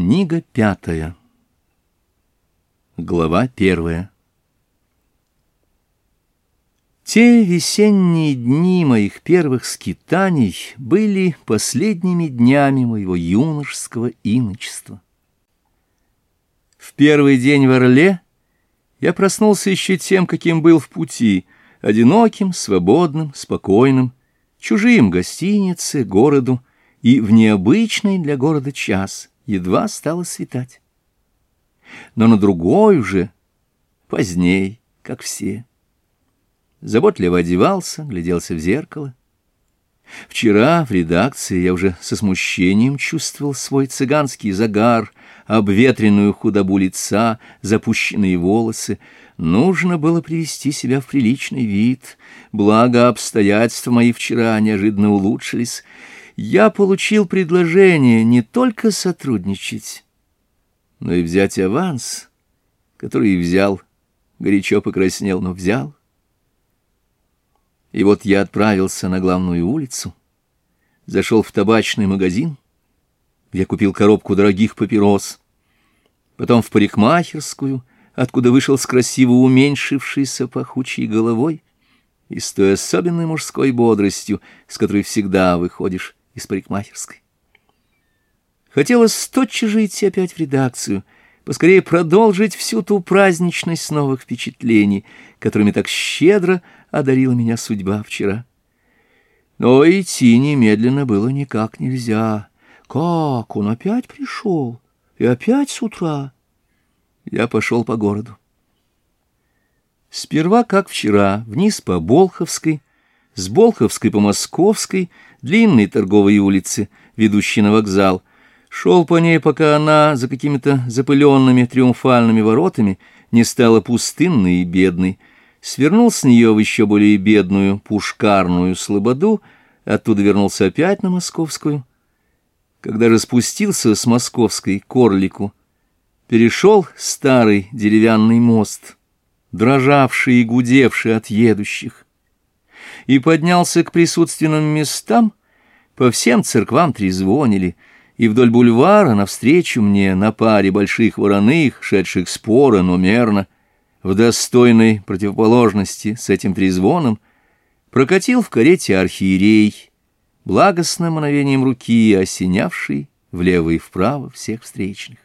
Книга пятая. Глава первая. Те весенние дни моих первых скитаний были последними днями моего юношеского иночества. В первый день в Орле я проснулся еще тем, каким был в пути, одиноким, свободным, спокойным, чужим гостинице, городу и в необычный для города час — едва стало светать. Но на другой уже, поздней, как все. Заботливо одевался, гляделся в зеркало. Вчера в редакции я уже со смущением чувствовал свой цыганский загар, обветренную худобу лица, запущенные волосы. Нужно было привести себя в приличный вид, благо обстоятельства мои вчера неожиданно улучшились, я получил предложение не только сотрудничать, но и взять аванс, который и взял, горячо покраснел, но взял. И вот я отправился на главную улицу, зашел в табачный магазин, я купил коробку дорогих папирос, потом в парикмахерскую, откуда вышел с красиво уменьшившейся пахучей головой и с той особенной мужской бодростью, с которой всегда выходишь из парикмахерской. Хотелось тотчас же идти опять в редакцию, поскорее продолжить всю ту праздничность новых впечатлений, которыми так щедро одарила меня судьба вчера. Но идти немедленно было никак нельзя. Как он опять пришел? И опять с утра? Я пошел по городу. Сперва, как вчера, вниз по Болховской, с Болховской по Московской, длинной торговой улице, ведущей на вокзал. Шел по ней, пока она за какими-то запыленными триумфальными воротами не стала пустынной и бедной. Свернул с нее в еще более бедную пушкарную слободу, оттуда вернулся опять на Московскую. Когда же спустился с Московской к Орлику, перешел старый деревянный мост, дрожавший и гудевший от едущих и поднялся к присутственным местам, по всем церквам трезвонили, и вдоль бульвара навстречу мне на паре больших вороных, шедших споры, но мерно, в достойной противоположности с этим трезвоном, прокатил в карете архиерей, благостным мановением руки осенявший влево и вправо всех встречных.